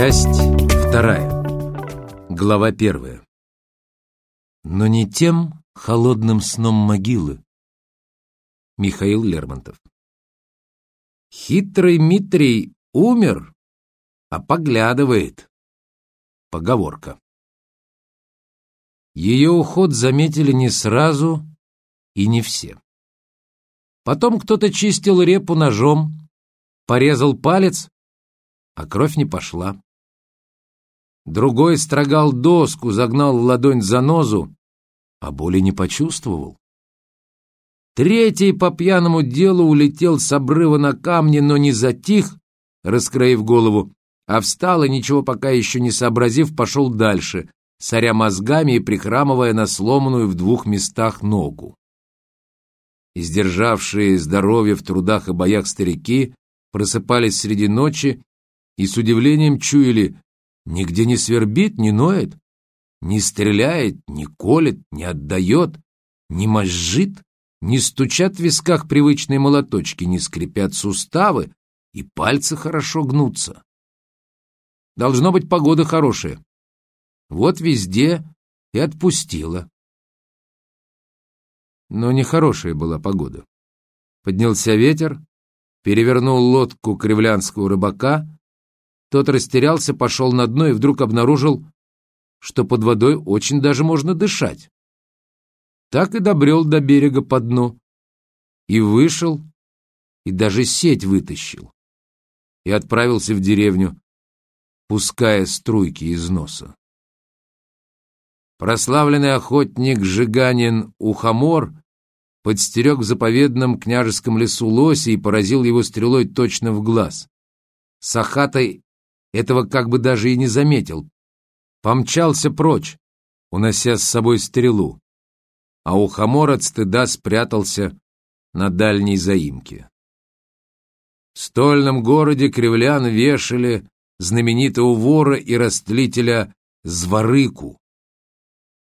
Часть вторая. Глава первая. Но не тем холодным сном могилы. Михаил Лермонтов. Хитрый Митрий умер, а поглядывает. Поговорка. Ее уход заметили не сразу и не все. Потом кто-то чистил репу ножом, порезал палец, а кровь не пошла. Другой строгал доску, загнал в ладонь занозу, а боли не почувствовал. Третий по пьяному делу улетел с обрыва на камни, но не затих, раскроив голову, а встал и, ничего пока еще не сообразив, пошел дальше, соря мозгами и прихрамывая на сломанную в двух местах ногу. Издержавшие здоровье в трудах и боях старики просыпались среди ночи и с удивлением чуяли, нигде не свербит, не ноет, не стреляет, не колет, не отдает, не мозжит, не стучат в висках привычные молоточки, не скрипят суставы, и пальцы хорошо гнутся. Должно быть погода хорошая. Вот везде и отпустила. Но нехорошая была погода. Поднялся ветер, перевернул лодку кривлянского рыбака, тот растерялся, пошел на дно и вдруг обнаружил, что под водой очень даже можно дышать. Так и добрел до берега по дну. И вышел, и даже сеть вытащил. И отправился в деревню, пуская струйки из носа. Прославленный охотник Жиганин Ухомор подстерег в заповедном княжеском лесу лося и поразил его стрелой точно в глаз. Сахатай этого как бы даже и не заметил. Помчался прочь, унося с собой стрелу, а Ухомор от стыда спрятался на дальней заимке. В стольном городе кривлян вешали знаменитого вора и растлителя Зворыку.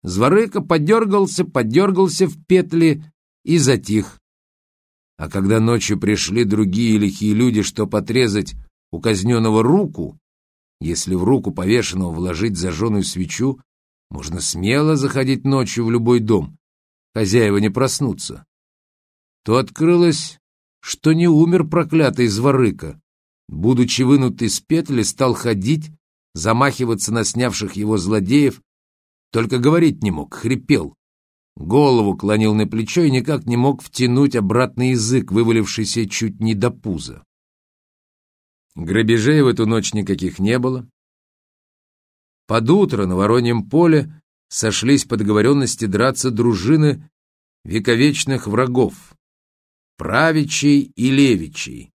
Зворыка подергался, подергался в петли и затих. А когда ночью пришли другие лихие люди, что потрезать у казненного руку, если в руку повешенного вложить зажженную свечу, можно смело заходить ночью в любой дом, хозяева не проснутся, то открылось, что не умер проклятый зворыка, будучи вынут из петли, стал ходить, замахиваться на снявших его злодеев, только говорить не мог, хрипел. Голову клонил на плечо и никак не мог втянуть обратный язык, вывалившийся чуть не до пуза. Грабежей в эту ночь никаких не было. Под утро на Вороньем поле сошлись по договоренности драться дружины вековечных врагов, правичей и левичей.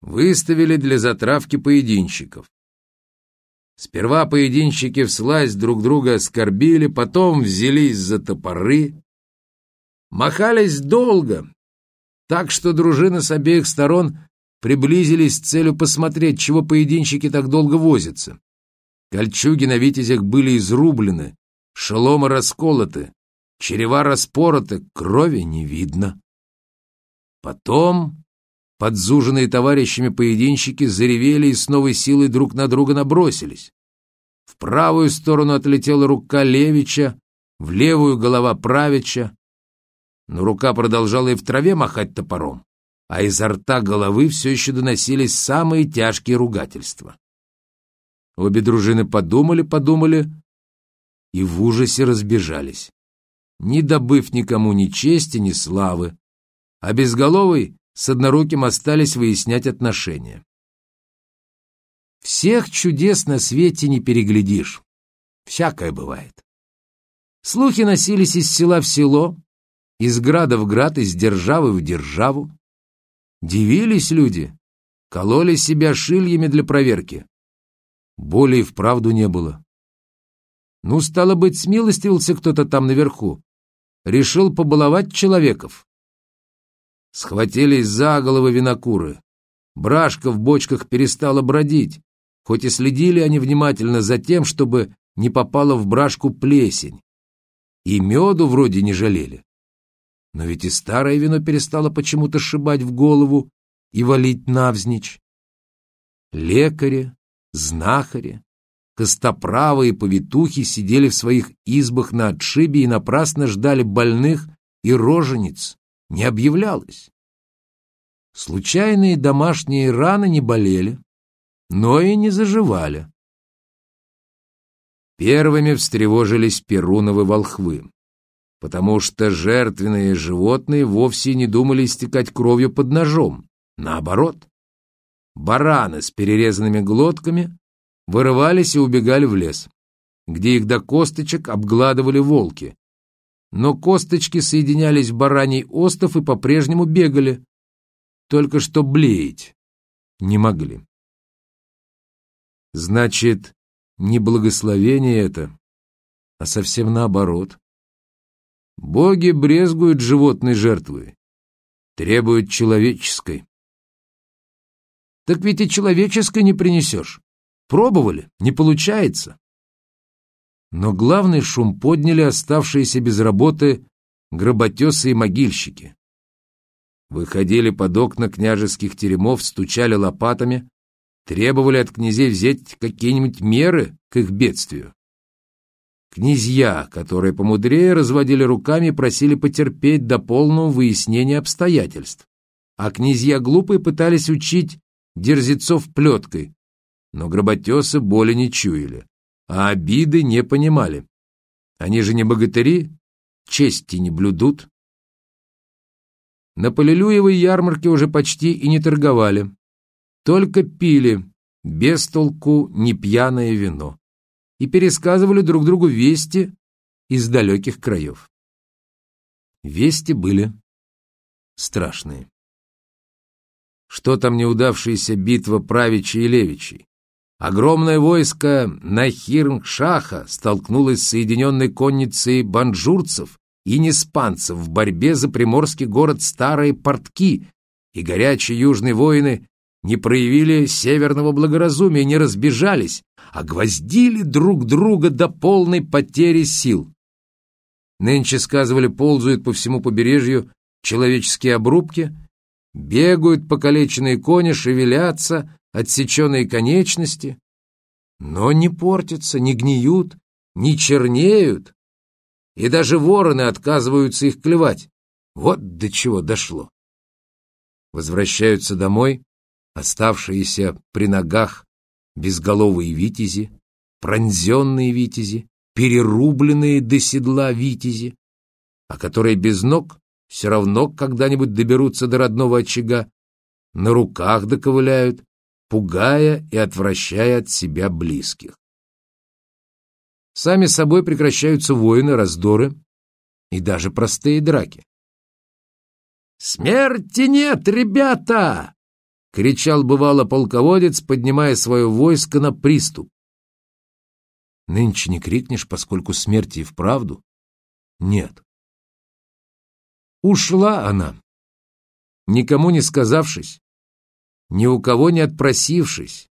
Выставили для затравки поединщиков. Сперва поединщики вслась друг друга оскорбили, потом взялись за топоры. Махались долго, так что дружины с обеих сторон приблизились с целью посмотреть, чего поединщики так долго возятся. Кольчуги на витязях были изрублены, шеломы расколоты, черева распороты, крови не видно. Потом подзуженные товарищами поединщики заревели и с новой силой друг на друга набросились. В правую сторону отлетела рука Левича, в левую голова Правича, но рука продолжала и в траве махать топором а изо рта головы все еще доносились самые тяжкие ругательства. Обе дружины подумали-подумали и в ужасе разбежались, не добыв никому ни чести, ни славы, а безголовый с одноруким остались выяснять отношения. Всех чудес на свете не переглядишь, всякое бывает. Слухи носились из села в село, из града в град, из державы в державу. Дивились люди, кололи себя шильями для проверки. Боли и вправду не было. Ну, стало быть, смилостивился кто-то там наверху. Решил побаловать человеков. Схватились за головы винокуры. Брашка в бочках перестала бродить, хоть и следили они внимательно за тем, чтобы не попала в брашку плесень. И меду вроде не жалели. Но ведь и старое вино перестало почему-то сшибать в голову и валить навзничь. Лекари, знахари, костоправы и повитухи сидели в своих избах на отшибе и напрасно ждали больных, и рожениц не объявлялось. Случайные домашние раны не болели, но и не заживали. Первыми встревожились перуновы волхвы, потому что жертвенные животные вовсе не думали истекать кровью под ножом. Наоборот, бараны с перерезанными глотками вырывались и убегали в лес, где их до косточек обгладывали волки. Но косточки соединялись в бараний остов и по-прежнему бегали, только что блеять не могли. Значит, не благословение это, а совсем наоборот. Боги брезгуют животной жертвы, требуют человеческой. Так ведь и человеческой не принесешь. Пробовали, не получается. Но главный шум подняли оставшиеся без работы гроботесы и могильщики. Выходили под окна княжеских теремов, стучали лопатами, требовали от князей взять какие-нибудь меры к их бедствию. Князья, которые помудрее, разводили руками просили потерпеть до полного выяснения обстоятельств. А князья глупые пытались учить дерзецов плеткой, но гроботесы боли не чуяли, а обиды не понимали. Они же не богатыри, чести не блюдут. На Полилюевой ярмарке уже почти и не торговали. Только пили, без толку, не пьяное вино. И пересказывали друг другу вести из далеких краев. Вести были страшные. Что там неудавшаяся битва правичей и левичей? Огромное войско Нахирм-Шаха столкнулось с соединенной конницей банджурцев и неспанцев в борьбе за приморский город Старые Портки, и горячие южные воины не проявили северного благоразумия, не разбежались, а гвоздили друг друга до полной потери сил. Нынче, сказывали, ползают по всему побережью человеческие обрубки, бегают покалеченные кони, шевелятся, отсеченные конечности, но не портятся, не гниют, не чернеют, и даже вороны отказываются их клевать. Вот до чего дошло. Возвращаются домой, оставшиеся при ногах безголовые витязи, пронзенные витязи, перерубленные до седла витязи, а которые без ног все равно когда-нибудь доберутся до родного очага, на руках доковыляют, пугая и отвращая от себя близких. Сами собой прекращаются войны, раздоры и даже простые драки. «Смерти нет, ребята!» — кричал бывало полководец, поднимая свое войско на приступ. Нынче не крикнешь, поскольку смерти и вправду нет. Ушла она, никому не сказавшись, ни у кого не отпросившись,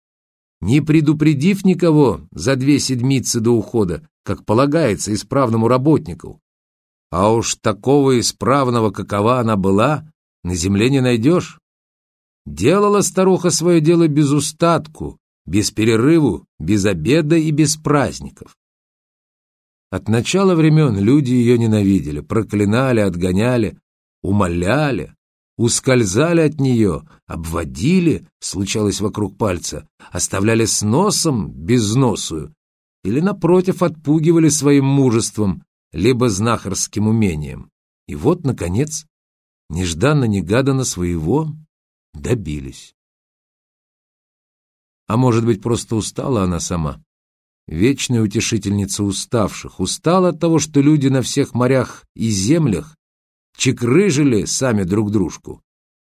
не предупредив никого за две седмицы до ухода, как полагается исправному работнику. А уж такого исправного, какова она была, на земле не найдешь. Делала старуха свое дело без устатку, без перерыву, без обеда и без праздников. От начала времен люди ее ненавидели, проклинали, отгоняли, умоляли, ускользали от нее, обводили, случалось вокруг пальца, оставляли с носом безносую или, напротив, отпугивали своим мужеством, либо знахарским умением. И вот, наконец, нежданно-негаданно своего добились. А может быть, просто устала она сама? Вечная утешительница уставших, устала от того, что люди на всех морях и землях чекрыжили сами друг дружку,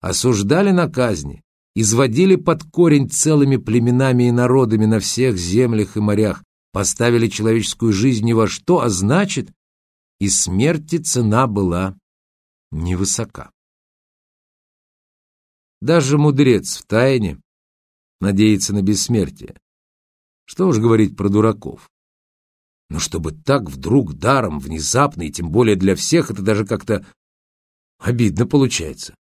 осуждали на казни, изводили под корень целыми племенами и народами на всех землях и морях, поставили человеческую жизнь ни во что, а значит, и смерти цена была невысока. Даже мудрец в тайне надеется на бессмертие. Что уж говорить про дураков. Но чтобы так вдруг даром, внезапно, и тем более для всех, это даже как-то Обидно получается.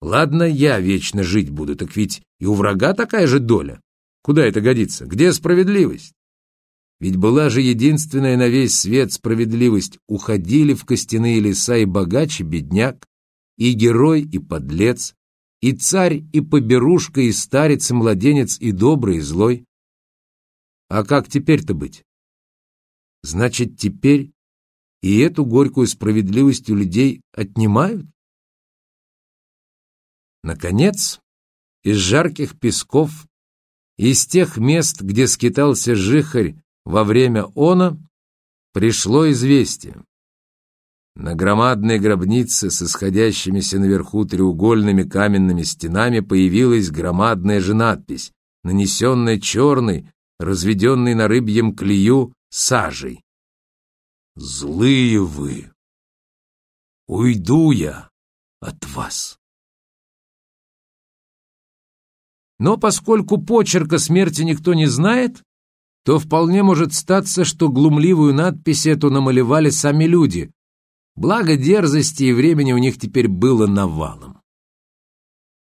Ладно, я вечно жить буду, так ведь и у врага такая же доля. Куда это годится? Где справедливость? Ведь была же единственная на весь свет справедливость. Уходили в костяные леса и богач, и бедняк, и герой, и подлец, и царь, и поберушка, и старец, и младенец, и добрый, и злой. А как теперь-то быть? Значит, теперь и эту горькую справедливость у людей отнимают? Наконец, из жарких песков, из тех мест, где скитался жихарь во время она, пришло известие. На громадной гробнице с исходящимися наверху треугольными каменными стенами появилась громадная же надпись, нанесенная черной, разведенной на рыбьем клею сажей. Злые вы! Уйду я от вас. Но поскольку почерка смерти никто не знает, то вполне может статься, что глумливую надпись эту намалевали сами люди. Благо дерзости и времени у них теперь было навалом.